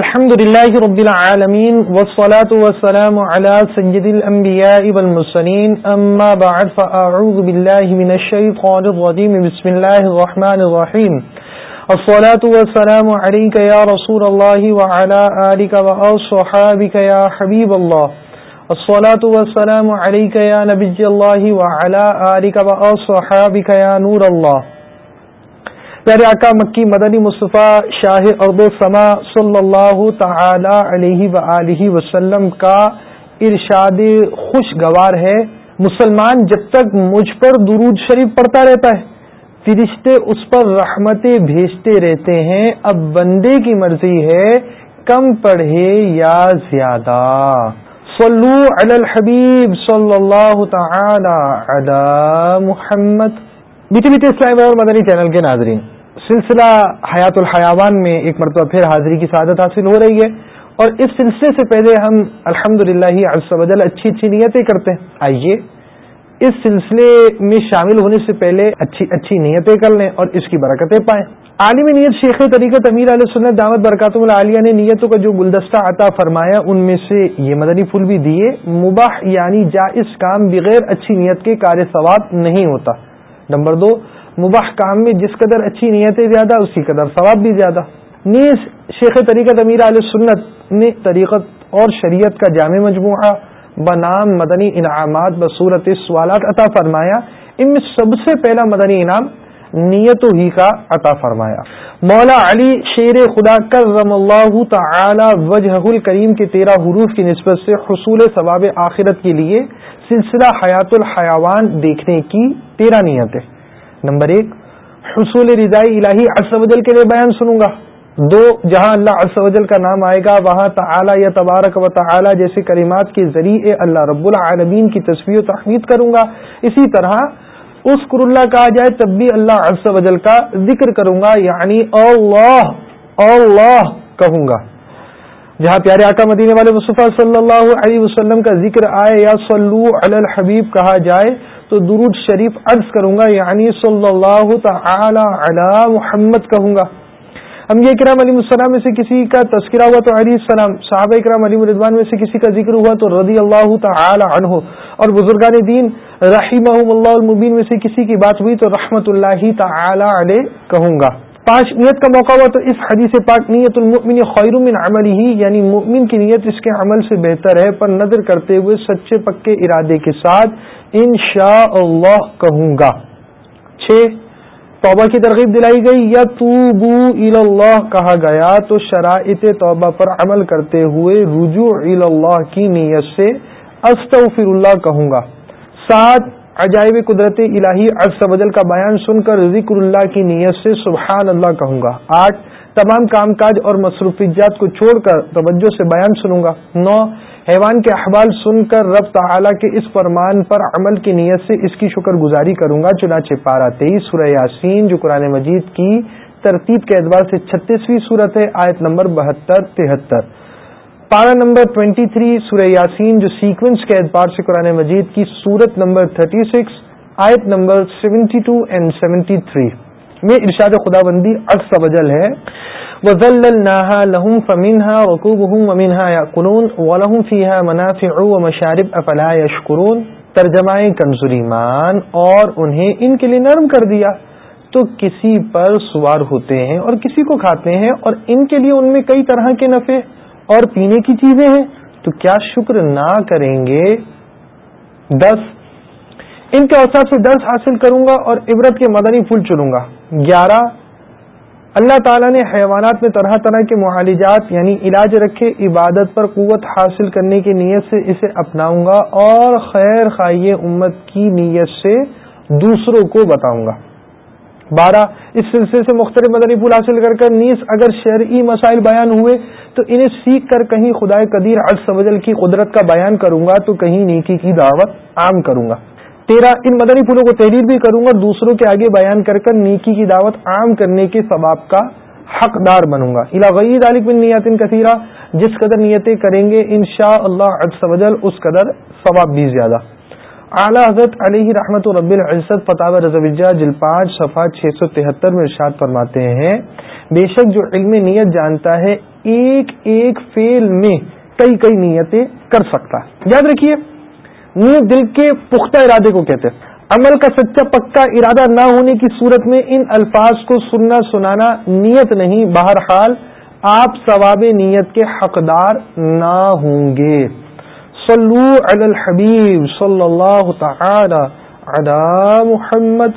الحمد لله رب العالمين والصلاة والسلام على سيد الأنبياء والمسلين أما بعد، فأعوذ بالله من الشيطان الرجيم. بسم الله الرحمن الرحيم. الصلاة والسلام عليك يا رسول الله وعلى آلك وأصحابك يا حبيب الله. الصلاة والسلام عليك يا نبي الله وعلى آلك وأصحابك يا نور الله. پیارے آقا مکی مدنی مصطفیٰ شاہ ارد سما صلی اللہ تعالی علیہ و وسلم کا ارشاد خوشگوار ہے۔ مسلمان جب تک مجھ پر درود شریف پڑھتا رہتا ہے، فرشتے اس پر رحمتیں بھیجتے رہتے ہیں۔ اب بندے کی مرضی ہے کم پڑھے یا زیادہ۔ صلو علی الحبیب صلی اللہ تعالی علی محمد۔ بیٹی بیٹی اسلام اور مدنی چینل کے ناظرین۔ سلسلہ حیات الحیاوان میں ایک مرتبہ پھر حاضری کی سعادت حاصل ہو رہی ہے اور اس سلسلے سے پہلے ہم الحمد للہ اچھی اچھی نیتیں کرتے ہیں۔ آئیے اس سلسلے میں شامل ہونے سے پہلے اچھی اچھی نیتیں کر لیں اور اس کی برکتیں پائیں۔ عالمی نیت شیخ طریقت امیر علیہ سنت دعوت برکاتم العالیہ نے نیتوں کا جو گلدستہ عطا فرمایا، ان میں سے یہ مدنی پھول بھی دیے، مباح یعنی جائز کام بغیر اچھی نیت کے کار ثواب نہیں ہوتا۔ نمبر دو مباح کام میں جس قدر اچھی نیتیں زیادہ، اسی قدر ثواب بھی زیادہ۔ نیز شیخ طریقت امیر علیہ سنت نے طریقت اور شریعت کا جامع مجموعہ بنام مدنی انعامات بصورت سوالات عطا فرمایا۔ ان میں سب سے پہلا مدنی انعام نیت ہی کا عطا فرمایا۔ مولا علی شیر خدا کرم اللہ تعالی وجہ الکریم کے تیرہ حروف کی نسبت سے حصول ثواب آخرت کے لیے سلسلہ حیات الحیوان دیکھنے کی تیرہ نیتیں۔ نمبر ایک، حصول رضائی الہی اسودل کے لیے بیان سنوں گا۔ دو، جہاں اللہ اسودل کا نام آئے گا، وہاں تعالی یا تبارک و تعالی جیسے کریمات کے ذریعے اللہ رب العالمین کی تصویر و تحمید کروں گا۔ اسی طرح اس کر اللہ کہا جائے، تب بھی اللہ اسودل کا ذکر کروں گا یعنی اللہ اللہ کہوں گا۔ جہاں پیارے آقا مدینے والے مصطفیٰ صلی اللہ علیہ وسلم کا ذکر آئے، یا صلو علی الحبیب کہا جائے تو درود شریف عرض کروں گا یعنی صلی اللہ تعالی علی محمد کہوں گا۔ ہم یہ کرام علی السلام میں سے کسی کا تذکرہ ہوا تو علیہ السلام، صحابہ کرام علی مردوان میں سے کسی کا ذکر ہوا تو رضی اللہ تعالی عنہ۔ اور بزرگان دین رحیم اللہ المبین میں سے کسی کی بات ہوئی تو رحمت اللہ تعالی علیہ کہوں گا۔ پانچ نیت کا موقع ہوا تو اس حدیث پاک نیت المؤمن خیر من عمل ہی یعنی مؤمن کی نیت اس کے عمل سے بہتر ہے، پر نظر کرتے ہوئے سچے پکے ارادے کے ساتھ انشاء اللہ کہوں گا۔ چھ، توبہ کی ترغیب دلائی گئی یا تو اللہ کہا گیا، تو شرائط توبہ پر عمل کرتے ہوئے رجوع اللہ کی نیت سے، استغفر اللہ کہوں گا۔ سات عجائب قدرت الہی وجل کا بیان سن کر ذکر اللہ کی نیت سے سبحان اللہ کہوں گا۔ آٹھ تمام کام کاج اور مصروفیات کو چھوڑ کر توجہ سے بیان سنوں گا۔ نو، حیوان کے احوال سن کر رب تعالی کے اس فرمان پر عمل کی نیت سے اس کی شکر گزاری کروں گا۔ چنانچہ پارا تیئیس، سورہ یاسین، جو قرآن مجید کی ترتیب کے اعتبار سے چھتیسویں صورت ہے، آیت نمبر بہتر، تہتر۔ پارا نمبر ٹوینٹی تھری سورہ یاسین، جو سیکوینس کے اعتبار سے قرآن مجید کی سورت نمبر تھرٹی سکس آیت number seventy two and seventy three میں ارشاد خدا بندی اکس وجل ہے۔ لهم فمنها وكوبهم ومنها يأكلون ولهم فيها منافع ومشارب افلا يشكرون۔ ترجمہ کنزریمان اور انہیں ان کے لیے نرم کر دیا۔ تو کسی پر سوار ہوتے ہیں اور کسی کو کھاتے ہیں اور ان کے لیے ان میں کئی طرح کے نفع۔ اور پینے کی چیزیں ہیں، تو کیا شکر نہ کریں گے؟ دس۔ ان کے اوسط سے درس حاصل کروں گا اور عبرت کے مدنی پھول چنوں گا۔ گیارہ۔ اللہ تعالیٰ نے حیوانات میں طرح طرح کے معالجات یعنی علاج رکھے، عبادت پر قوت حاصل کرنے کی نیت سے اسے اپناؤں گا اور خیر خائی امت کی نیت سے دوسروں کو بتاؤں گا۔ بارہ۔ اس سلسلے سے مختلف مدنی پھول حاصل کر کر نیز اگر شرعی مسائل بیان ہوئے تو انہیں سیکھ کر کہیں خدائے قدیر سوجل کی قدرت کا بیان کروں گا تو کہیں نیکی کی دعوت عام کروں گا۔ تیرہ ان مدنی پھولوں کو تحریر بھی کروں گا، دوسروں کے آگے بیان کر کر نیکی کی دعوت عام کرنے کے ثواب کا حقدار بنوں گا۔ علاقی بن نیت کثیرہ، جس قدر نیتیں کریں گے ان شاء اللہ اس قدر ثواب بھی زیادہ۔ اعلیٰ حضرت علیہ رحمت رب العزت فتح رضوجہ جل پانچ صفحہ چھ سو تہتر میں ارشاد فرماتے ہیں۔ بے شک جو علم نیت جانتا ہے، ایک ایک فیل میں کئی کئی نیتیں کر سکتا ہے۔ یاد رکھیے نیت دل کے پختہ ارادے کو کہتے ہیں۔ عمل کا سچا پکا ارادہ نہ ہونے کی صورت میں ان الفاظ کو سننا سنانا نیت نہیں۔ بہرحال، آپ ثواب نیت کے حقدار نہ ہوں گے۔ صلو علی الحبیب صلی اللہ تعالی علی محمد.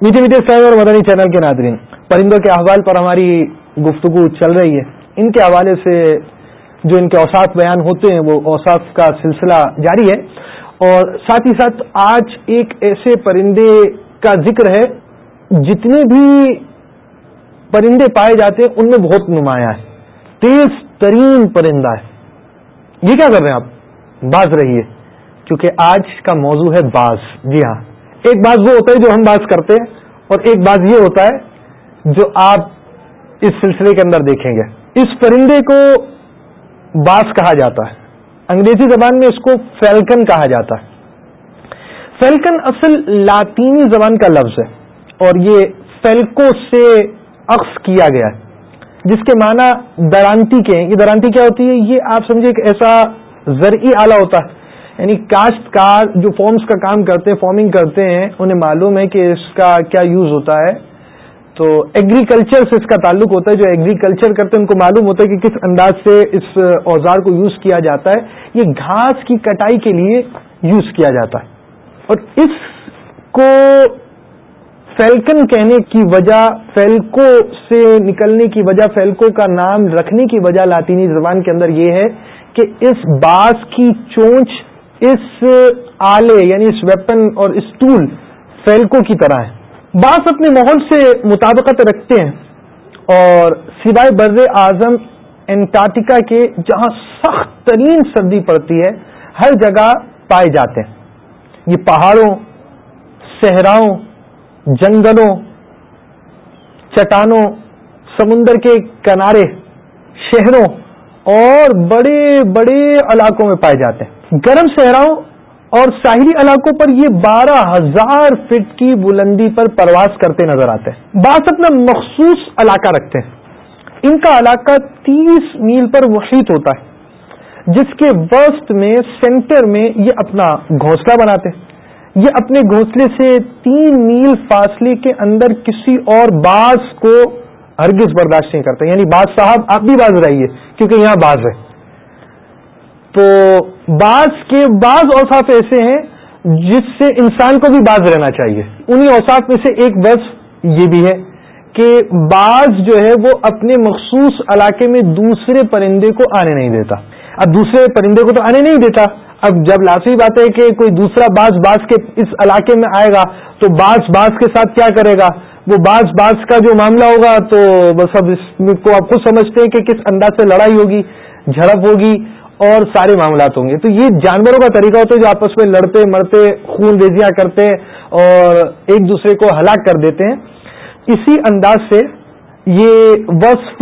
میٹھے میٹھے سائن اور مدنی چینل کے ناظرین، پرندوں کے احوال پر ہماری گفتگو چل رہی ہے۔ ان کے حوالے سے جو ان کے اوساف بیان ہوتے ہیں، وہ اوساف کا سلسلہ جاری ہے۔ اور ساتھ ہی ساتھ آج ایک ایسے پرندے کا ذکر ہے، جتنے بھی پرندے پائے جاتے ہیں، ان میں بہت نمایاں ہے۔ تیز ترین پرندہ ہے۔ یہ کیا کر رہے ہیں آپ؟ باز رہیے کیونکہ آج کا موضوع ہے باز۔ جی ہاں۔ ایک باز وہ ہوتا ہے جو ہم باز کرتے ہیں اور ایک باز یہ ہوتا ہے جو آپ اس سلسلے کے اندر دیکھیں گے۔ اس پرندے کو باز کہا جاتا ہے۔ انگریزی زبان میں اس کو فیلکن کہا جاتا ہے۔ فیلکن اصل لاطینی زبان کا لفظ ہے اور یہ فیلکو سے عکس کیا گیا ہے۔ جس کے معنی درانتی کے ہیں۔ یہ درانتی کیا ہوتی ہے؟ یہ آپ سمجھے ایک ایسا زرعی آلہ ہوتا ہے۔ یعنی کاشتکار جو فارمز کا کام کرتے ہیں فارمنگ کرتے ہیں، انہیں معلوم ہے کہ اس کا کیا یوز ہوتا ہے۔ تو ایگریکلچر سے اس کا تعلق ہوتا ہے۔ جو ایگریکلچر کرتے ہیں، ان کو معلوم ہوتا ہے کہ کس انداز سے اس اوزار کو یوز کیا جاتا ہے۔ یہ گھاس کی کٹائی کے لیے یوز کیا جاتا ہے۔ اور اس کو فیلکن کہنے کی وجہ، فیلکو سے نکلنے کی وجہ، فیلکو کا نام رکھنے کی وجہ لاطینی زبان کے اندر یہ ہے کہ اس باس کی چونچ اس آلے یعنی اس ویپن اور اس ٹول فیلکو کی طرح ہے۔ بعض اپنے ماحول سے مطابقت رکھتے ہیں اور سوائے بر اعظم انٹارکٹیکا کے جہاں سخت ترین سردی پڑتی ہے، ہر جگہ پائے جاتے ہیں۔ یہ پہاڑوں، صحراؤں، جنگلوں، چٹانوں، سمندر کے کنارے، شہروں اور بڑے بڑے علاقوں میں پائے جاتے ہیں۔ گرم صحراؤں اور ساحلی علاقوں پر یہ بارہ ہزار فٹ کی بلندی پر پرواز کرتے نظر آتے ہیں۔ بعض اپنا مخصوص علاقہ رکھتے ہیں۔ ان کا علاقہ تیس میل پر محیط ہوتا ہے، جس کے وسط میں سینٹر میں یہ اپنا گھونسلہ بناتے ہیں۔ یہ اپنے گھونسلے سے تین میل فاصلے کے اندر کسی اور باز کو ہرگز برداشت نہیں کرتے۔ یعنی باز صاحب، آپ بھی باز رہیے۔ کیونکہ یہاں باز ہے۔ تو بعض کے بعض اوساف ایسے ہیں جس سے انسان کو بھی باز رہنا چاہیے۔ انہی اوساف میں سے ایک بس یہ بھی ہے کہ بعض جو ہے وہ اپنے مخصوص علاقے میں دوسرے پرندے کو آنے نہیں دیتا۔ اب دوسرے پرندے کو تو آنے نہیں دیتا۔ اب جب لازمی بات ہے کہ کوئی دوسرا باز باز کے اس علاقے میں آئے گا تو باز باز کے ساتھ کیا کرے گا؟ وہ باز باز کا جو معاملہ ہوگا تو بس اب اس کو آپ خود سمجھتے ہیں کہ کس انداز سے لڑائی ہوگی، جھڑپ ہوگی اور سارے معاملات ہوں گے۔ تو یہ جانوروں کا طریقہ ہوتا ہے جو آپس میں لڑتے، مرتے، خون ریزیاں کرتے اور ایک دوسرے کو ہلاک کر دیتے ہیں۔ اسی انداز سے یہ وصف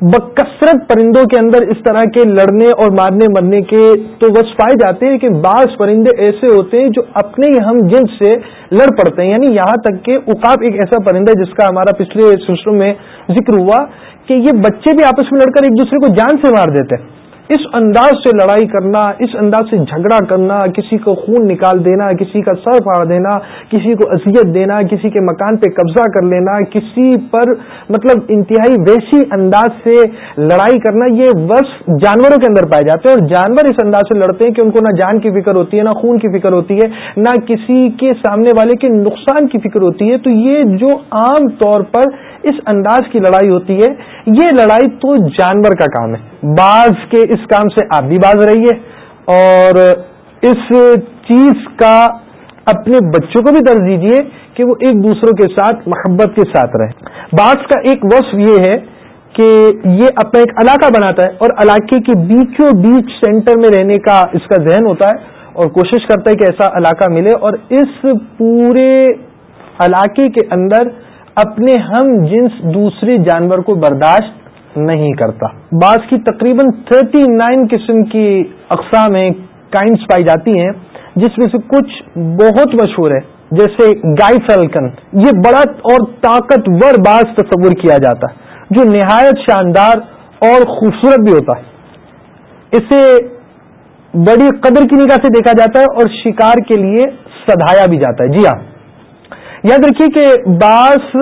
بکثرت پرندوں کے اندر اس طرح کے لڑنے اور مارنے مرنے کے تو وصف پائے جاتے ہیں کہ بعض پرندے ایسے ہوتے ہیں جو اپنے ہی ہم جنس سے لڑ پڑتے ہیں۔ یعنی یہاں تک کہ اقاب ایک ایسا پرندہ جس کا ہمارا پچھلے سلسلوں میں ذکر ہوا کہ یہ بچے بھی آپس میں لڑ کر ایک دوسرے کو جان سے مار دیتے ہیں۔ اس انداز سے لڑائی کرنا، اس انداز سے جھگڑا کرنا، کسی کو خون نکال دینا، کسی کا سر پھاڑ دینا، کسی کو اذیت دینا، کسی کے مکان پہ قبضہ کر لینا، کسی پر مطلب انتہائی ویسی انداز سے لڑائی کرنا، یہ بس جانوروں کے اندر پائے جاتے ہیں اور جانور اس انداز سے لڑتے ہیں کہ ان کو نہ جان کی فکر ہوتی ہے، نہ خون کی فکر ہوتی ہے، نہ کسی کے سامنے والے کے نقصان کی فکر ہوتی ہے۔ تو یہ جو عام طور پر اس انداز کی لڑائی ہوتی ہے، یہ لڑائی تو جانور کا کام ہے۔ بعض کے اس کام سے آپ بھی باز رہیے۔ اور اس چیز کا اپنے بچوں کو بھی درج دیجیے کہ وہ ایک دوسروں کے ساتھ، محبت کے ساتھ رہے بعض کا ایک وصف یہ ہے کہ یہ اپنا ایک علاقہ بناتا ہے اور علاقے کے بیچوں بیچ سینٹر میں رہنے کا اس کا ذہن ہوتا ہے اور کوشش کرتا ہے کہ ایسا علاقہ ملے۔ اور اس پورے علاقے کے اندر اپنے ہم جنس دوسرے جانور کو برداشت نہیں کرتا۔ بعض کی تقریباً تھرٹی نائن قسم کی اقسام کائنڈس پائی جاتی ہیں، جس میں سے کچھ بہت مشہور ہے جیسے گائے فیلکن۔ یہ بڑا اور طاقتور باز تصور کیا جاتا ہے، جو نہایت شاندار اور خوبصورت بھی ہوتا ہے۔ اسے بڑی قدر کی نگاہ سے دیکھا جاتا ہے اور شکار کے لیے سدھایا بھی جاتا ہے۔ جی ہاں۔ یاد رکھیے کہ بعض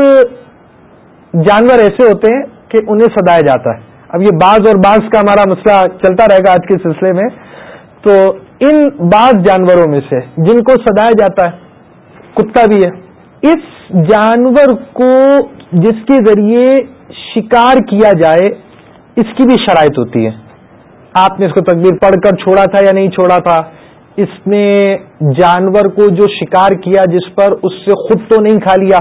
جانور ایسے ہوتے ہیں کہ انہیں سدایا جاتا ہے۔ اب یہ بعض اور بعض کا ہمارا مسئلہ چلتا رہے گا آج کے سلسلے میں۔ تو ان بعض جانوروں میں سے جن کو سدایا جاتا ہے، کتا بھی ہے۔ اس جانور کو جس کے ذریعے شکار کیا جائے، اس کی بھی شرائط ہوتی ہے۔ آپ نے اس کو تقبیر پڑھ کر چھوڑا تھا یا نہیں چھوڑا تھا؟ اس نے جانور کو جو شکار کیا جس پر اس سے خود تو نہیں کھا لیا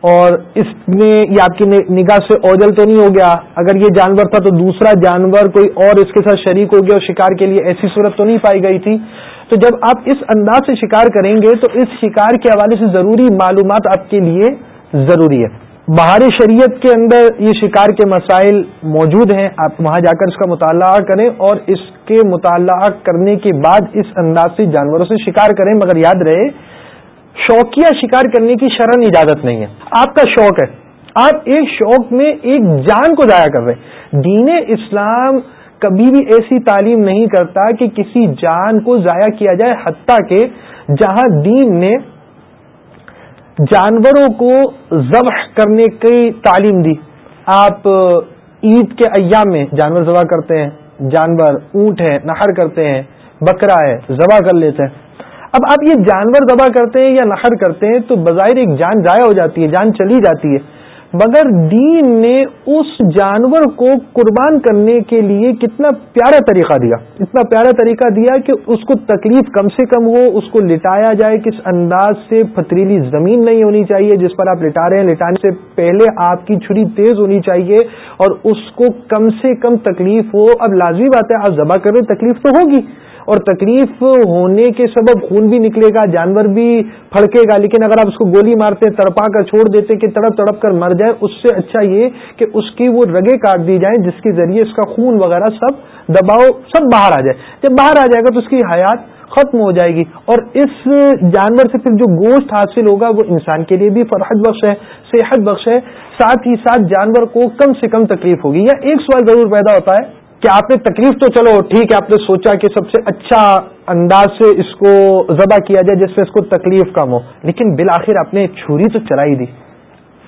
اور اس میں یہ آپ کی نگاہ سے اوجل تو نہیں ہو گیا اگر یہ جانور تھا تو دوسرا جانور کوئی اور اس کے ساتھ شریک ہو گیا اور شکار کے لیے ایسی صورت تو نہیں پائی گئی تھی۔ تو جب آپ اس انداز سے شکار کریں گے تو اس شکار کے حوالے سے ضروری معلومات آپ کے لیے ضروری ہے۔ بہار شریعت کے اندر یہ شکار کے مسائل موجود ہیں، آپ وہاں جا کر اس کا مطالعہ کریں اور اس کے مطالعہ کرنے کے بعد اس انداز سے جانوروں سے شکار کریں۔ مگر یاد رہے، شوقیہ شکار کرنے کی شرح اجازت نہیں ہے۔ آپ کا شوق ہے۔ آپ ایک شوق میں ایک جان کو ضائع کر رہے دین اسلام کبھی بھی ایسی تعلیم نہیں کرتا کہ کسی جان کو ضائع کیا جائے، حتیٰ کہ جہاں دین نے جانوروں کو ذبح کرنے کی تعلیم دی۔ آپ عید کے ایام میں جانور ذبح کرتے ہیں، جانور اونٹ ہے نہر کرتے ہیں، بکرا ہے، ذبح کر لیتے ہیں۔ اب آپ یہ جانور ذبح کرتے ہیں یا نہر کرتے ہیں تو بظاہر ایک جان ضائع ہو جاتی ہے، جان چلی جاتی ہے۔ مگر دین نے اس جانور کو قربان کرنے کے لیے کتنا پیارا طریقہ دیا۔ اتنا پیارا طریقہ دیا کہ اس کو تکلیف کم سے کم ہو، اس کو لٹایا جائے۔ کس انداز سے پتریلی زمین نہیں ہونی چاہیے، جس پر آپ لٹا رہے ہیں، لٹانے سے پہلے آپ کی چھری تیز ہونی چاہیے اور اس کو کم سے کم تکلیف ہو۔ اب لازمی بات ہے، آپ ذبح کر رہے تکلیف تو ہوگی۔ اور تکلیف ہونے کے سبب خون بھی نکلے گا، جانور بھی پھڑکے گا، لیکن اگر آپ اس کو گولی مارتے، تڑپا کر چھوڑ دیتے کہ تڑپ تڑپ کر مر جائے، اس سے اچھا یہ کہ اس کی وہ رگے کاٹ دی جائیں جس کے ذریعے اس کا خون وغیرہ سب دباؤ، سب باہر آ جائے۔ جب باہر آ جائے گا تو اس کی حیات ختم ہو جائے گی۔ اور اس جانور سے پھر جو گوشت حاصل ہوگا، وہ انسان کے لیے بھی فرحت بخش ہے، صحت بخش ہے۔ ساتھ ہی ساتھ جانور کو کم سے کم تکلیف ہوگی۔ یا ایک سوال ضرور پیدا ہوتا ہے۔ کہ آپ نے تکلیف تو چلو، ٹھیک ہے، آپ نے سوچا کہ سب سے اچھا انداز سے اس کو ذبح کیا جائے جس سے اس کو تکلیف کم ہو۔ لیکن بالآخر آپ نے چھری تو چلائی دی۔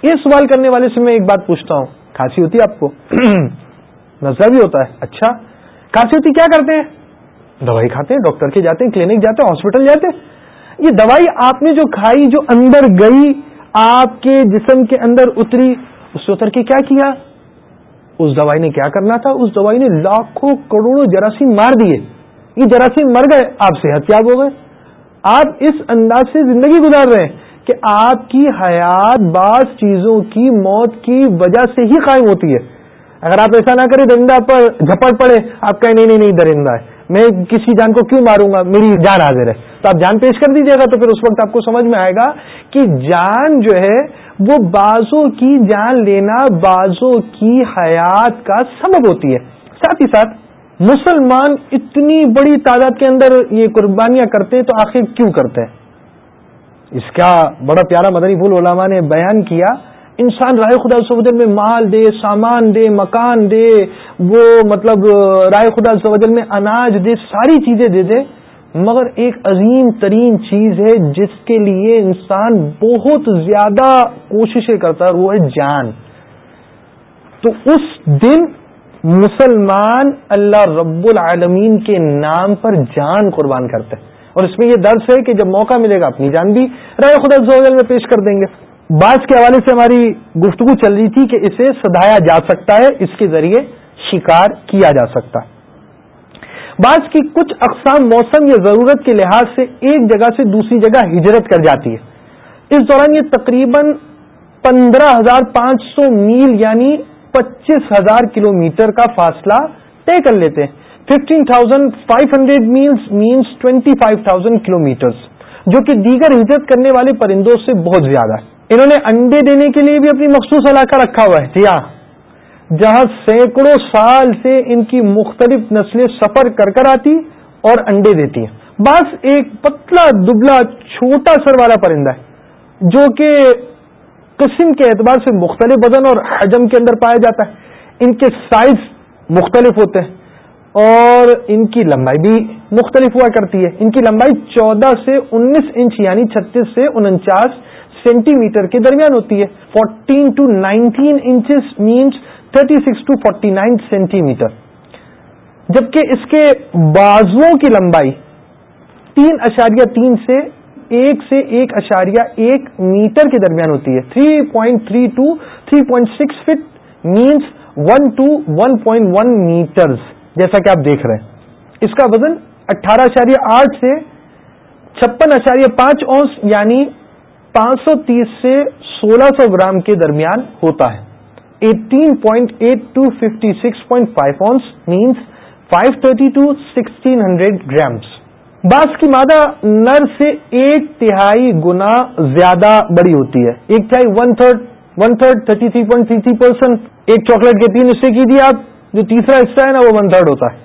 یہ سوال کرنے والے سے میں ایک بات پوچھتا ہوں۔ کھانسی ہوتی ہے آپ کو؟ نظر بھی ہوتا ہے۔ اچھا۔ کھانسی ہوتی کیا کرتے ہیں؟ دوائی کھاتے ہیں، ڈاکٹر کے جاتے ہیں، کلینک جاتے ہیں، ہاسپٹل جاتے ہیں۔ یہ دوائی آپ نے جو کھائی، جو اندر گئی، آپ کے جسم کے اندر اتری، اس سے اتر کے کیا کیا؟ اس دوائی نے کیا کرنا تھا؟ اس دوائی نے لاکھوں کروڑوں جراثیم مار دیے۔ یہ جراثیم مر گئے، آپ صحت یاب ہو گئے۔ آپ اس انداز سے زندگی گزار رہے ہیں کہ آپ کی حیات بعض چیزوں کی موت کی وجہ سے ہی قائم ہوتی ہے۔ اگر آپ ایسا نہ کریں، درندہ پر جھپٹ پڑے، آپ کہیں، نہیں نہیں نہیں، درندہ ہے۔ میں کسی جان کو کیوں ماروں گا؟ میری جان حاضر ہے۔ تو آپ جان پیش کر دیجیے گا تو پھر اس وقت آپ کو سمجھ میں آئے گا کہ جان جو ہے وہ بازوں کی جان لینا، بازوں کی حیات کا سبب ہوتی ہے۔ ساتھ ہی ساتھ مسلمان اتنی بڑی تعداد کے اندر یہ قربانیاں کرتے ہیں تو آخر کیوں کرتے ہیں؟ اس کا بڑا پیارا مدنی پھول علماء نے بیان کیا۔ انسان رائے خدا سوجل میں مال دے، سامان دے، مکان دے، وہ مطلب رائے خدا سوجل میں اناج دے، ساری چیزیں دے دے۔ مگر ایک عظیم ترین چیز ہے جس کے لیے انسان بہت زیادہ کوششیں کرتا ہے، وہ ہے جان۔ تو اس دن مسلمان اللہ رب العالمین کے نام پر جان قربان کرتے ہیں۔ اور اس میں یہ درس ہے کہ جب موقع ملے گا، اپنی جان بھی رائے خدا زوجل میں پیش کر دیں گے۔ بعض کے حوالے سے ہماری گفتگو چل رہی تھی کہ اسے سدھایا جا سکتا ہے، اس کے ذریعے شکار کیا جا سکتا۔ ہے بعض کی کچھ اقسام موسم یا ضرورت کے لحاظ سے ایک جگہ سے دوسری جگہ ہجرت کر جاتی ہے۔ اس دوران یہ تقریباً پندرہ ہزار پانچ سو میل یعنی پچیس ہزار کلو میٹر کا فاصلہ طے کر لیتے ہیں۔ Fifteen thousand five hundred miles minus twenty five thousand kilometre جو کہ دیگر ہجرت کرنے والے پرندوں سے بہت زیادہ ہے۔ انہوں نے انڈے دینے کے لیے بھی اپنی مخصوص علاقہ رکھا ہوا ہے۔ جی ہاں۔ جہاں سینکڑوں سال سے ان کی مختلف نسلیں سفر کر کر آتی اور انڈے دیتی ہیں۔ باس ایک پتلا دبلا چھوٹا سر والا پرندہ ہے، جو کہ قسم کے اعتبار سے مختلف وزن اور حجم کے اندر پایا جاتا ہے۔ ان کے سائز مختلف ہوتے ہیں اور ان کی لمبائی بھی مختلف ہوا کرتی ہے۔ ان کی لمبائی چودہ سے انیس انچ یعنی چھتیس سے انچاس سینٹی میٹر کے درمیان ہوتی ہے۔ Fourteen to nineteen inches minus thirty six to forty nine centimetre جبکہ اس کے بازو کی لمبائی تین اشاریہ تین سے ایک سے ایک اشاریہ ایک میٹر کے درمیان ہوتی ہے three point three to three point six feet minus one to one point one metres جیسا کہ آپ دیکھ رہے ہیں اس کا وزن اٹھارہ اشاریہ آٹھ سے چھپن اشاریہ پانچ اونس یعنی پانچ سو تیس سے سولہ سو گرام کے درمیان ہوتا ہے eighteen point eight to fifty six point five ounce minus five thirty to sixteen hundred grams bass کی مادہ نر سے ایک تہائی گنا زیادہ بڑی ہوتی ہے. ایک تہائی one third one third thirty three point three three percent ایک چاکلیٹ کے تین حصے کی دی آپ، جو تیسرا حصہ ہے نا، وہ ون تھرڈ ہوتا ہے.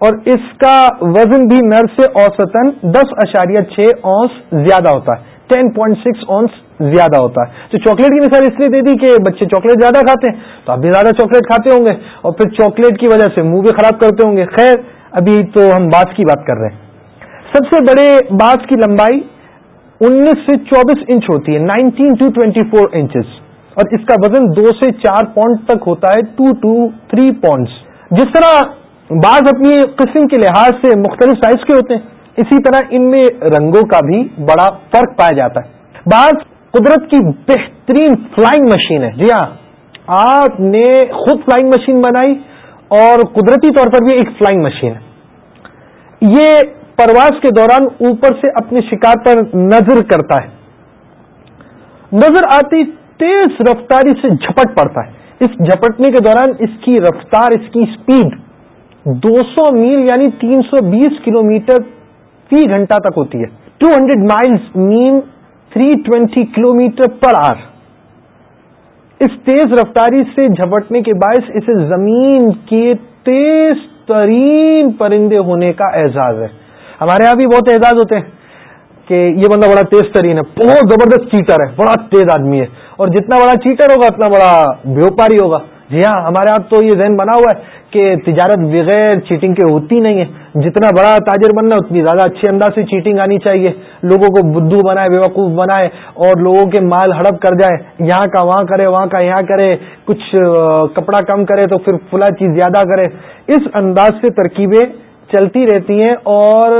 اور اس کا وزن بھی نر سے اوسطن دس اشاریہ چھ اونس زیادہ ہوتا ہے. ٹین پوائنٹ سکس اونس زیادہ ہوتا ہے۔ تو چاکلیٹ کی مثال اس لیے دے دی کہ بچے چاکلیٹ زیادہ کھاتے ہیں، تو آپ بھی زیادہ چاکلیٹ کھاتے ہوں گے اور پھر چاکلیٹ کی وجہ سے منہ بھی خراب کرتے ہوں گے۔ خیر، ابھی تو ہم بات کی بات کر رہے ہیں۔ سب سے بڑے بات کی لمبائی انیس سے چوبیس انچ ہوتی ہے، nineteen to twenty four inches. اور اس کا وزن دو سے چار پاؤنڈ تک ہوتا ہے، ٹو ٹو تھری پاؤنڈس جس طرح بعض اپنی قسم کے لحاظ سے مختلف سائز کے ہوتے ہیں، اسی طرح ان میں رنگوں کا بھی بڑا فرق پایا جاتا ہے۔ بعض قدرت کی بہترین فلائنگ مشین ہے۔ جی ہاں آپ نے خود فلائنگ مشین بنائی اور قدرتی طور پر بھی ایک فلائنگ مشین ہے۔ یہ پرواز کے دوران اوپر سے اپنے شکار پر نظر کرتا ہے۔ نظر آتی تیز رفتاری سے جھپٹ پڑتا ہے۔ اس جھپٹنے کے دوران اس کی رفتار، اس کی اسپیڈ دو سو میل یعنی تین سو بیس کلو میٹر فی گھنٹہ تک ہوتی ہے۔ Two hundred miles mean three twenty kilometre per hour اس تیز رفتاری سے جھپٹنے کے باعث اسے زمین کے تیز ترین پرندے ہونے کا اعزاز ہے۔ ہمارے یہاں بھی بہت اعزاز ہوتے ہیں کہ یہ بندہ بڑا تیز ترین ہے، بہت زبردست چیٹر ہے، بڑا تیز آدمی ہے۔ اور جتنا بڑا چیٹر ہوگا، اتنا بڑا بیوپاری ہوگا۔ جی ہاں ہمارے یہاں تو یہ ذہن بنا ہوا ہے کہ تجارت بغیر چیٹنگ کے ہوتی نہیں ہے۔ جتنا بڑا تاجر بننا، اتنی زیادہ اچھے انداز سے چیٹنگ آنی چاہیے۔ لوگوں کو بدھو بنائے، بیوقوف بنائے اور لوگوں کے مال ہڑپ کر جائے۔ یہاں کا وہاں کرے، وہاں کا یہاں کرے، کچھ کپڑا کم کرے تو پھر فلا چیز زیادہ کرے۔ اس انداز سے ترکیبیں چلتی رہتی ہیں اور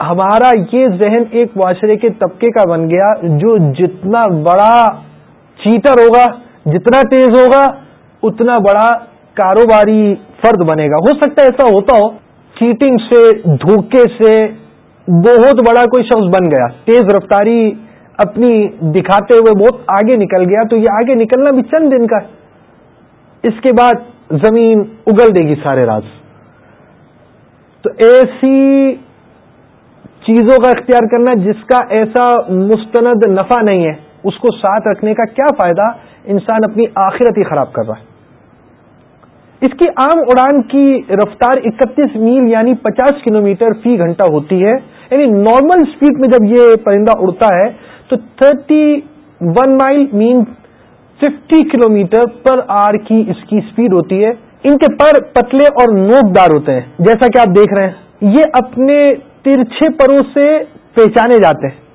ہمارا یہ ذہن ایک معاشرے کے طبقے کا بن گیا جو جتنا بڑا چیٹر ہوگا، جتنا تیز ہوگا اتنا بڑا کاروباری فرد بنے گا۔ ہو سکتا ہے ایسا ہوتا ہو، چیٹنگ سے، دھوکے سے بہت بڑا کوئی شخص بن گیا، تیز رفتاری اپنی دکھاتے ہوئے بہت آگے نکل گیا، تو یہ آگے نکلنا بھی چند دن کا ہے۔ اس کے بعد زمین اگل دے گی سارے راز۔ تو ایسی چیزوں کا اختیار کرنا جس کا ایسا مستند نفع نہیں ہے۔ اس کو ساتھ رکھنے کا کیا فائدہ؟ انسان اپنی آخرت ہی خراب کر رہا ہے۔ اس کی عام اڑان کی رفتار اکتیس میل یعنی پچاس کلومیٹر فی گھنٹہ ہوتی ہے۔ یعنی نارمل اسپیڈ میں جب یہ پرندہ اڑتا ہے تو thirty one mile mean fifty kilometre per hour کی اس کی اسپیڈ ہوتی ہے۔ ان کے پر پتلے اور نوک دار ہوتے ہیں۔ جیسا کہ آپ دیکھ رہے ہیں، یہ اپنے ترچھے پروں سے پہچانے جاتے ہیں۔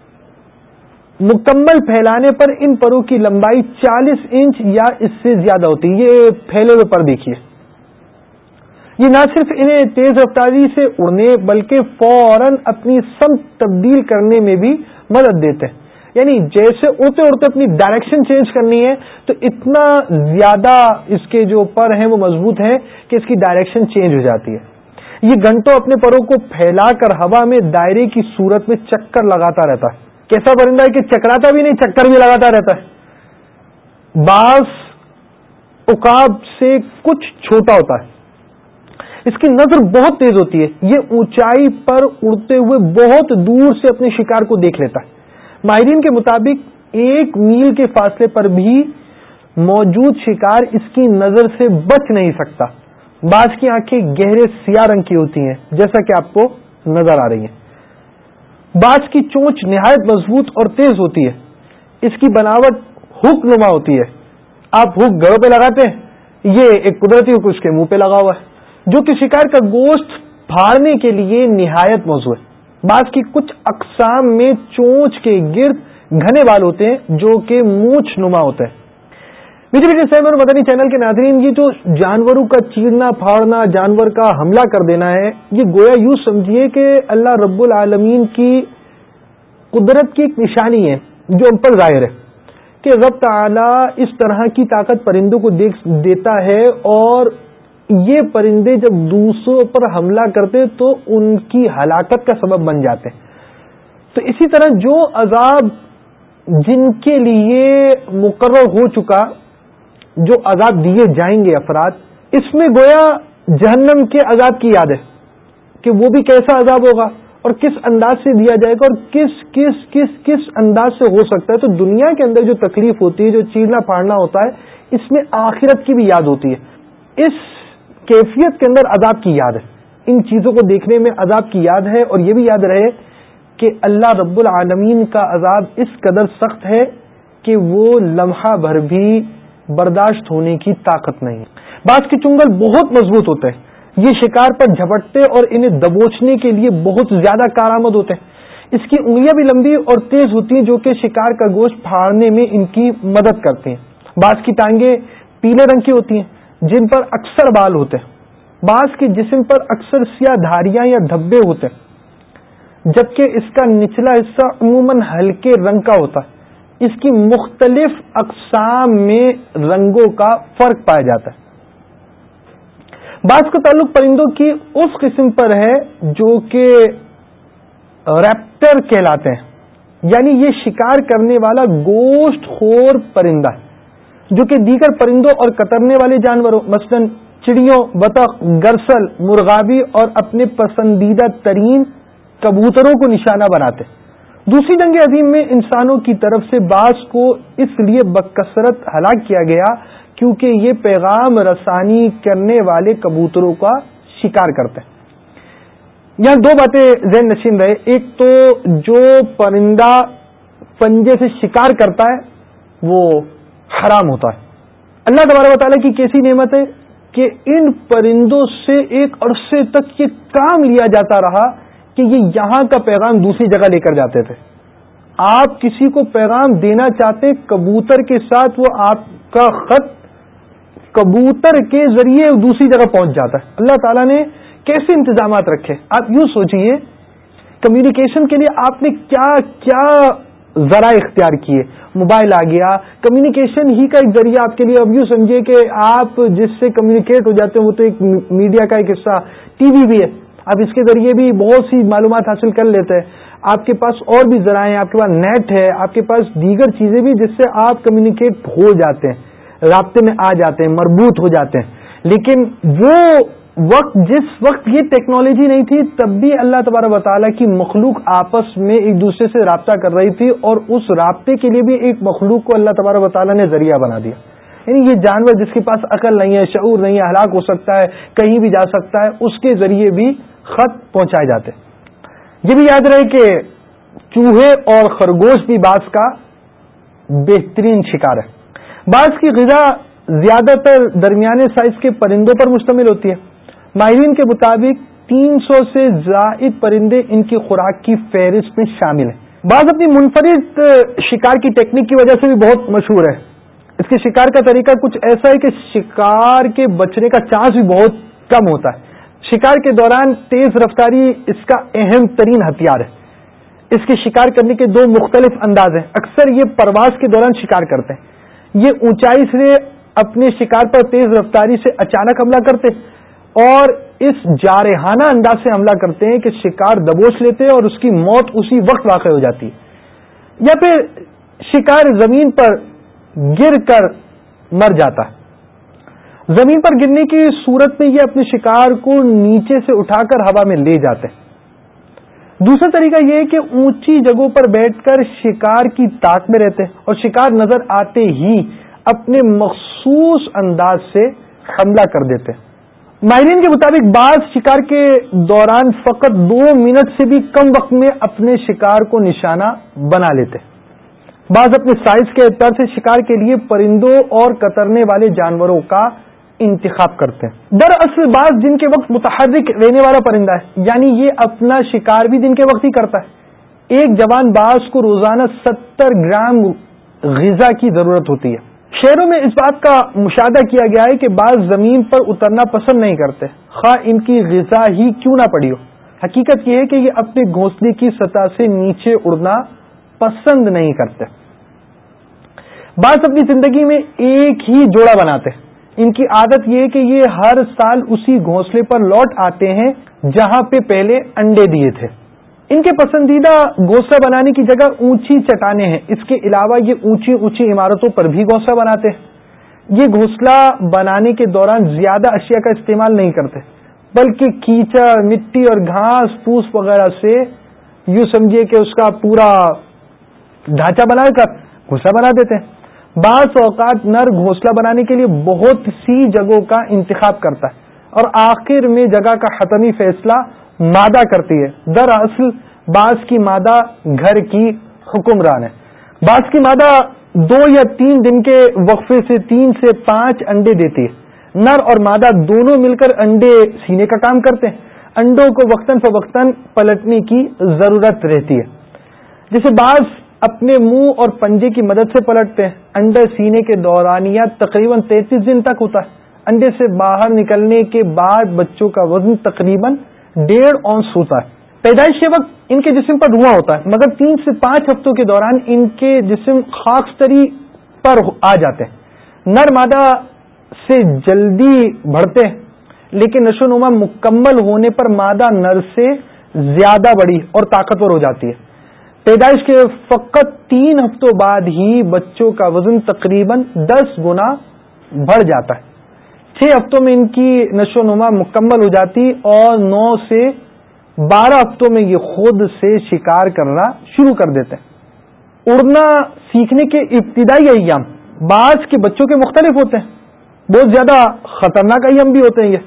مکمل پھیلانے پر ان پروں کی لمبائی چالیس انچ یا اس سے زیادہ ہوتی ہے، یہ پھیلے ہوئے پر دیکھیے۔ یہ نہ صرف انہیں تیز رفتاری سے اڑنے بلکہ فوراً اپنی سم تبدیل کرنے میں بھی مدد دیتے ہیں۔ یعنی جیسے اڑتے اڑتے اپنی ڈائریکشن چینج کرنی ہے، تو اتنا زیادہ اس کے جو پر ہیں وہ مضبوط ہیں کہ اس کی ڈائریکشن چینج ہو جاتی ہے۔ یہ گھنٹوں اپنے پروں کو پھیلا کر ہوا میں دائرے کی صورت میں چکر لگاتا رہتا ہے۔ کیسا پرندہ ہے کہ چکراتا بھی نہیں، چکر بھی لگاتا رہتا ہے۔ باس اکاب سے کچھ چھوٹا ہوتا ہے۔ اس کی نظر بہت تیز ہوتی ہے۔ یہ اونچائی پر اڑتے ہوئے بہت دور سے اپنے شکار کو دیکھ لیتا ہے۔ ماہرین کے مطابق ایک میل کے فاصلے پر بھی موجود شکار اس کی نظر سے بچ نہیں سکتا۔ بعض کی آنکھیں گہرے سیاہ رنگ کی ہوتی ہیں، جیسا کہ آپ کو نظر آ رہی ہیں۔ باز کی چونچ نہایت مضبوط اور تیز ہوتی ہے۔ اس کی بناوٹ حک نما ہوتی ہے۔ آپ حک گڑوں پہ لگاتے ہیں۔ یہ ایک قدرتی حک اس کے منہ پہ لگا ہوا ہے۔ جو کہ شکار کا گوشت پھاڑنے کے لیے نہایت موضوع ہے۔ بعض کی کچھ اقسام میں چونچ کے گرد گھنے بال ہوتے ہیں جو کہ مونچھ نما ہوتا ہے صاحب اور مدنی چینل کے ناظرین، یہ جو جانوروں کا چیرنا، پھاڑنا، جانور کا حملہ کر دینا ہے، یہ گویا یوں سمجھیے کہ اللہ رب العالمین کی قدرت کی ایک نشانی ہے، جو ہم پر ظاہر ہے کہ رب تعالی اس طرح کی طاقت پرندوں کو دیکھ، دیتا ہے اور یہ پرندے جب دوسروں پر حملہ کرتے تو ان کی ہلاکت کا سبب بن جاتے تو اسی طرح جو عذاب جن کے لیے مقرر ہو چکا جو عذاب دیے جائیں گے افراد، اس میں گویا جہنم کے عذاب کی یاد ہے کہ وہ بھی کیسا عذاب ہوگا اور کس انداز سے دیا جائے گا اور کس کس کس کس انداز سے ہو سکتا ہے۔ تو دنیا کے اندر جو تکلیف ہوتی ہے، جو چیرنا پھاڑنا ہوتا ہے، اس میں آخرت کی بھی یاد ہوتی ہے۔ اس کیفیت کے اندر عذاب کی یاد ہے۔ ان چیزوں کو دیکھنے میں عذاب کی یاد ہے اور یہ بھی یاد رہے کہ اللہ رب العالمین کا عذاب اس قدر سخت ہے کہ وہ لمحہ بھر بھی برداشت ہونے کی طاقت نہیں۔ بعض کے چنگل بہت مضبوط ہوتے ہیں۔ یہ شکار پر جھپٹتے اور انہیں دبوچنے کے لیے بہت زیادہ کارآمد ہوتے ہیں۔ اس کی انگلیاں بھی لمبی اور تیز ہوتی ہیں جو کہ شکار کا گوشت پھاڑنے میں ان کی مدد کرتے ہیں۔ بعض کی ٹانگیں پیلے رنگ کی ہوتی ہیں، جن پر اکثر بال ہوتے ہیں۔ بعض کے جسم پر اکثر سیاہ دھاریاں یا دھبے ہوتے ہیں، جبکہ اس کا نچلا حصہ عموماً ہلکے رنگ کا ہوتا ہے۔ اس کی مختلف اقسام میں رنگوں کا فرق پایا جاتا ہے۔ بعض کا تعلق پرندوں کی اس قسم پر ہے جو کہ ریپٹر کہلاتے ہیں۔ یعنی یہ شکار کرنے والا گوشت خور پرندہ ہے، جو کہ دیگر پرندوں اور کترنے والے جانوروں، مثلا چڑیوں، بطخ، گرسل، مرغابی اور اپنے پسندیدہ ترین کبوتروں کو نشانہ بناتے ہیں۔ دوسری جنگ عظیم میں انسانوں کی طرف سے بعض کو اس لیے بکثرت ہلاک کیا گیا کیونکہ یہ پیغام رسانی کرنے والے کبوتروں کا شکار کرتے ہیں۔ یہاں دو باتیں ذہن نشین رہے۔ ایک تو جو پرندہ پنجے سے شکار کرتا ہے، وہ حرام ہوتا ہے۔ اللہ تبارک و تعالیٰ کی کیسی نعمت ہے کہ ان پرندوں سے ایک عرصے تک یہ کام لیا جاتا رہا کہ یہ یہاں کا پیغام دوسری جگہ لے کر جاتے تھے۔ آپ کسی کو پیغام دینا چاہتے کبوتر کے ساتھ وہ آپ کا خط کبوتر کے ذریعے دوسری جگہ پہنچ جاتا ہے۔ اللہ تعالیٰ نے کیسے انتظامات رکھے؟ آپ یوں سوچیے کمیونیکیشن کے لیے آپ نے کیا کیا ذرائع اختیار کیے؟ موبائل آ گیا کمیونیکیشن ہی کا ایک ذریعہ آپ کے لیے۔ اب یوں سمجھیے کہ آپ جس سے کمیونیکیٹ ہو جاتے ہیں وہ تو ایک میڈیا کا ایک حصہ ٹی وی بھی ہے۔ آپ اس کے ذریعے بھی بہت سی معلومات حاصل کر لیتے ہیں۔ آپ کے پاس اور بھی ذرائع آپ کے پاس نیٹ ہے، آپ کے پاس دیگر چیزیں بھی جس سے آپ کمیونیکیٹ ہو جاتے ہیں، رابطے میں آ جاتے ہیں، مربوط ہو جاتے ہیں۔ لیکن وہ وقت، جس وقت یہ ٹیکنالوجی نہیں تھی، تب بھی اللہ تبارک و تعالیٰ کی مخلوق آپس میں ایک دوسرے سے رابطہ کر رہی تھی اور اس رابطے کے لیے بھی ایک مخلوق کو اللہ تبارک و تعالیٰ نے ذریعہ بنا دیا۔ یعنی یہ جانور جس کے پاس عقل نہیں ہے، شعور نہیں ہے ہلاک ہو سکتا ہے، کہیں بھی جا سکتا ہے، اس کے ذریعے بھی خط پہنچائے جاتے یہ بھی یاد رہے کہ چوہے اور خرگوش بھی بعض کا بہترین شکار ہے۔ بعض کی غذا زیادہ تر درمیانے سائز کے پرندوں پر مشتمل ہوتی ہے۔ ماہرین کے مطابق تین سو سے زائد پرندے ان کی خوراک کی فہرست میں شامل ہیں۔ بعض اپنی منفرد شکار کی ٹیکنیک کی وجہ سے بھی بہت مشہور ہے۔ اس کے شکار کا طریقہ کچھ ایسا ہے کہ شکار کے بچنے کا چانس بھی بہت کم ہوتا ہے۔ شکار کے دوران تیز رفتاری اس کا اہم ترین ہتھیار ہے۔ اس کے شکار کرنے کے دو مختلف انداز ہیں۔ اکثر یہ پرواز کے دوران شکار کرتے ہیں۔ یہ اونچائی سے اپنے شکار پر تیز رفتاری سے اچانک حملہ کرتے اور اس جارحانہ انداز سے حملہ کرتے ہیں کہ شکار دبوچ لیتے اور اس کی موت اسی وقت واقع ہو جاتی ہے۔ یا پھر شکار زمین پر گر کر مر جاتا ہے۔ زمین پر گرنے کی صورت میں یہ اپنے شکار کو نیچے سے اٹھا کر ہوا میں لے جاتے ہیں۔ دوسرا طریقہ یہ کہ اونچی جگہوں پر بیٹھ کر شکار کی تاک میں رہتے اور شکار نظر آتے ہی اپنے مخصوص انداز سے حملہ کر دیتے ماہرین کے مطابق بعض شکار کے دوران فقط دو منٹ سے بھی کم وقت میں اپنے شکار کو نشانہ بنا لیتے بعض اپنے سائز کے اعتبار سے شکار کے لیے پرندوں اور کترنے والے جانوروں کا انتخاب کرتے ہیں۔ دراصل بعض دن کے وقت متحرک رہنے والا پرندہ ہے یعنی یہ اپنا شکار بھی دن کے وقت ہی کرتا ہے۔ ایک جوان باز کو روزانہ ستر گرام غذا کی ضرورت ہوتی ہے۔ شہروں میں اس بات کا مشاہدہ کیا گیا ہے کہ بعض زمین پر اترنا پسند نہیں کرتے۔ خواہ ان کی غذا ہی کیوں نہ پڑی ہو۔ حقیقت یہ ہے کہ یہ اپنے گھونسلے کی سطح سے نیچے اڑنا پسند نہیں کرتے۔ بعض اپنی زندگی میں ایک ہی جوڑا بناتے ہیں۔ ان کی عادت یہ ہے کہ یہ ہر سال اسی گھونسلے پر لوٹ آتے ہیں جہاں پہ پہلے انڈے دیے تھے۔ ان کے پسندیدہ گھونسلہ بنانے کی جگہ اونچی چٹانیں ہیں۔ اس کے علاوہ یہ اونچی اونچی عمارتوں پر بھی گھونسلہ بناتے ہیں۔ یہ گھونسلہ بنانے کے دوران زیادہ اشیاء کا استعمال نہیں کرتے، بلکہ کیچڑ، مٹی اور گھاس پھوس وغیرہ سے یوں سمجھیے کہ اس کا پورا ڈھانچہ بنا کر گھونسلہ بنا دیتے ہیں۔ بعض اوقات نر گھونسلہ بنانے کے لیے بہت سی جگہوں کا انتخاب کرتا ہے اور آخر میں جگہ کا حتمی فیصلہ مادہ کرتی ہے۔ دراصل بعض کی مادہ گھر کی حکمران ہے۔ بعض کی مادہ دو یا تین دن کے وقفے سے تین سے پانچ انڈے دیتی ہے۔ نر اور مادہ دونوں مل کر انڈے سینے کا کام کرتے ہیں۔ انڈوں کو وقتاً فوقتاً پلٹنے کی ضرورت رہتی ہے۔ جیسے بعض اپنے منہ اور پنجے کی مدد سے پلٹتے ہیں۔ انڈے سینے کے دورانیہ تقریباً تینتیس دن تک ہوتا ہے۔ انڈے سے باہر نکلنے کے بعد بچوں کا وزن تقریباً ڈیڑھ اونس ہوتا ہے۔ پیدائش کے وقت ان کے جسم پر دھواں ہوتا ہے، مگر تین سے پانچ ہفتوں کے دوران ان کے جسم خاکستری پر آ جاتے ہیں۔ نر مادہ سے جلدی بڑھتے ہیں، لیکن نشو نما مکمل ہونے پر مادہ نر سے زیادہ بڑی اور طاقتور ہو جاتی ہے۔ پیدائش کے فقط تین ہفتوں بعد ہی بچوں کا وزن تقریباً دس گنا بڑھ جاتا ہے۔ چھ ہفتوں میں ان کی نشو و نما مکمل ہو جاتی اور نو سے بارہ ہفتوں میں یہ خود سے شکار کرنا شروع کر دیتے ہیں۔ اڑنا سیکھنے کے ابتدائی ایام بعض کے بچوں کے مختلف ہوتے ہیں۔ بہت زیادہ خطرناک ایام بھی ہوتے ہیں یہ۔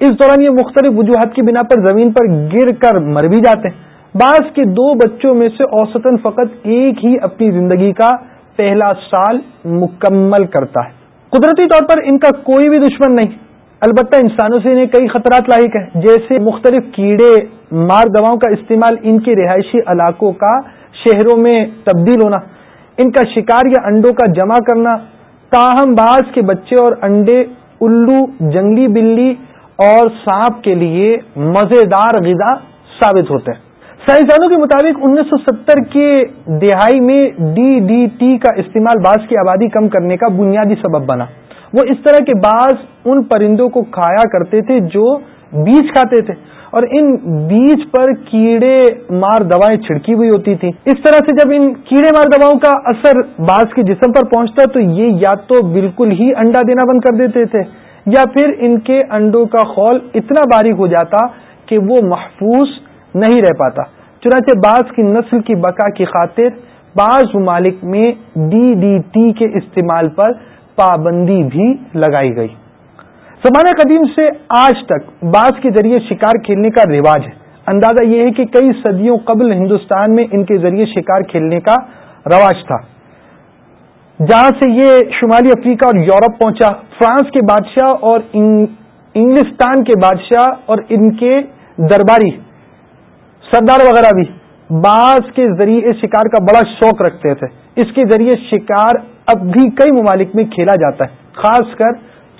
اس دوران یہ مختلف وجوہات کی بنا پر زمین پر گر کر مر بھی جاتے ہیں۔ بعض کے دو بچوں میں سے اوسطن فقط ایک ہی اپنی زندگی کا پہلا سال مکمل کرتا ہے۔ قدرتی طور پر ان کا کوئی بھی دشمن نہیں۔ البتہ انسانوں سے انہیں کئی خطرات لاحق ہیں۔ جیسے مختلف کیڑے، مار دواؤں کا استعمال ان کے رہائشی علاقوں کا شہروں میں تبدیل ہونا، ان کا شکار یا انڈوں کا جمع کرنا، تاہم باز کے بچے اور انڈے الو، جنگلی بلی اور سانپ کے لیے مزیدار غذا ثابت ہوتے ہیں۔ سائنسدانوں کے مطابق انیس سو ستر کے دہائی میں ڈی ڈی ٹی کا استعمال بعض کی آبادی کم کرنے کا بنیادی سبب بنا۔ وہ اس طرح کے بعض ان پرندوں کو کھایا کرتے تھے جو بیج کھاتے تھے اور ان بیج پر کیڑے مار دوائیں چھڑکی ہوئی ہوتی تھی اس طرح سے جب ان کیڑے مار دواؤں کا اثر بعض کے جسم پر پہنچتا تو یہ یا تو بالکل ہی انڈا دینا بند کر دیتے تھے یا پھر ان کے انڈوں کا خول اتنا باریک ہو جاتا کہ وہ محفوظ نہیں رہ پاتا۔ چنانچہ بعض کی نسل کی بقا کی خاطر بعض ممالک میں ڈی ڈی ٹی کے استعمال پر پابندی بھی لگائی گئی۔ زمانہ قدیم سے آج تک بعض کے ذریعے شکار کھیلنے کا رواج ہے۔ اندازہ یہ ہے کہ کئی صدیوں قبل ہندوستان میں ان کے ذریعے شکار کھیلنے کا رواج تھا۔ جہاں سے یہ شمالی افریقہ اور یورپ پہنچا، فرانس کے بادشاہ اور انگلستان کے بادشاہ اور ان کے درباری سردار وغیرہ بھی بعض کے ذریعے شکار کا بڑا شوق رکھتے تھے۔ اس کے ذریعے شکار اب بھی کئی ممالک میں کھیلا جاتا ہے، خاص کر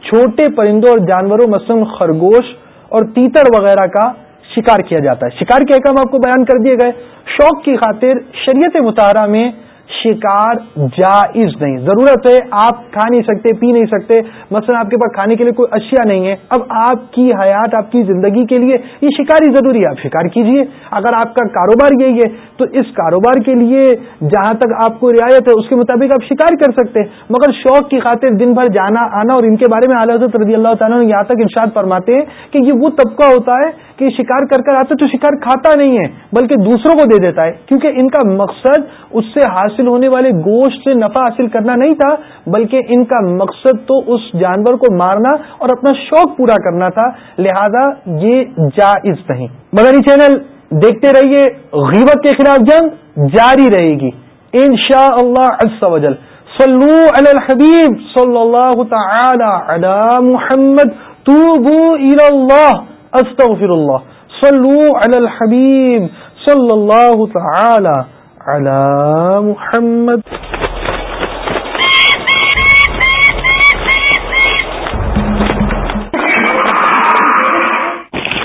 چھوٹے پرندوں اور جانوروں، مثلاً خرگوش اور تیتر وغیرہ کا شکار کیا جاتا ہے۔ شکار کے احکام آپ کو بیان کر دیے گئے۔ شوق کی خاطر شریعت مطالعہ میں شکار جائز نہیں۔ ضرورت ہے آپ کھا نہیں سکتے، پی نہیں سکتے۔ مثلا آپ کے پاس کھانے کے لیے کوئی اشیاء نہیں ہے۔ اب آپ کی حیات، آپ کی زندگی کے لیے یہ شکار ہی ضروری ہے۔ آپ شکار کیجیے۔ اگر آپ کا کاروبار یہی ہے، تو اس کاروبار کے لیے جہاں تک آپ کو رعایت ہے، اس کے مطابق آپ شکار کر سکتے ہیں۔ مگر شوق کی خاطر دن بھر جانا، آنا اور ان کے بارے میں اعلی حضرت رضی اللہ تعالیٰ یہاں تک ارشاد فرماتے ہیں کہ یہ وہ طبقہ ہوتا ہے کہ شکار کر کر آتے تو شکار کھاتا نہیں ہے، بلکہ دوسروں کو دے دیتا ہے۔ کیونکہ ان کا مقصد اس سے حاصل حاصل ہونے والے گوشت سے نفع حاصل کرنا نہیں تھا، بلکہ ان کا مقصد تو اس جانور کو مارنا اور اپنا شوق پورا کرنا تھا۔ لہذا یہ جائز نہیں۔ مدنی چینل دیکھتے رہیے، غیبت کے خلاف جنگ جاری رہے گی۔ ان شاء اللہ صلو علی الحبیب صلی اللہ تعالی علی محمد استغفر اللہ۔ صلو علی الحبیب صلی اللہ تعالی على محمد